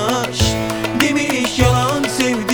yanaş. Demiş yalan sevdi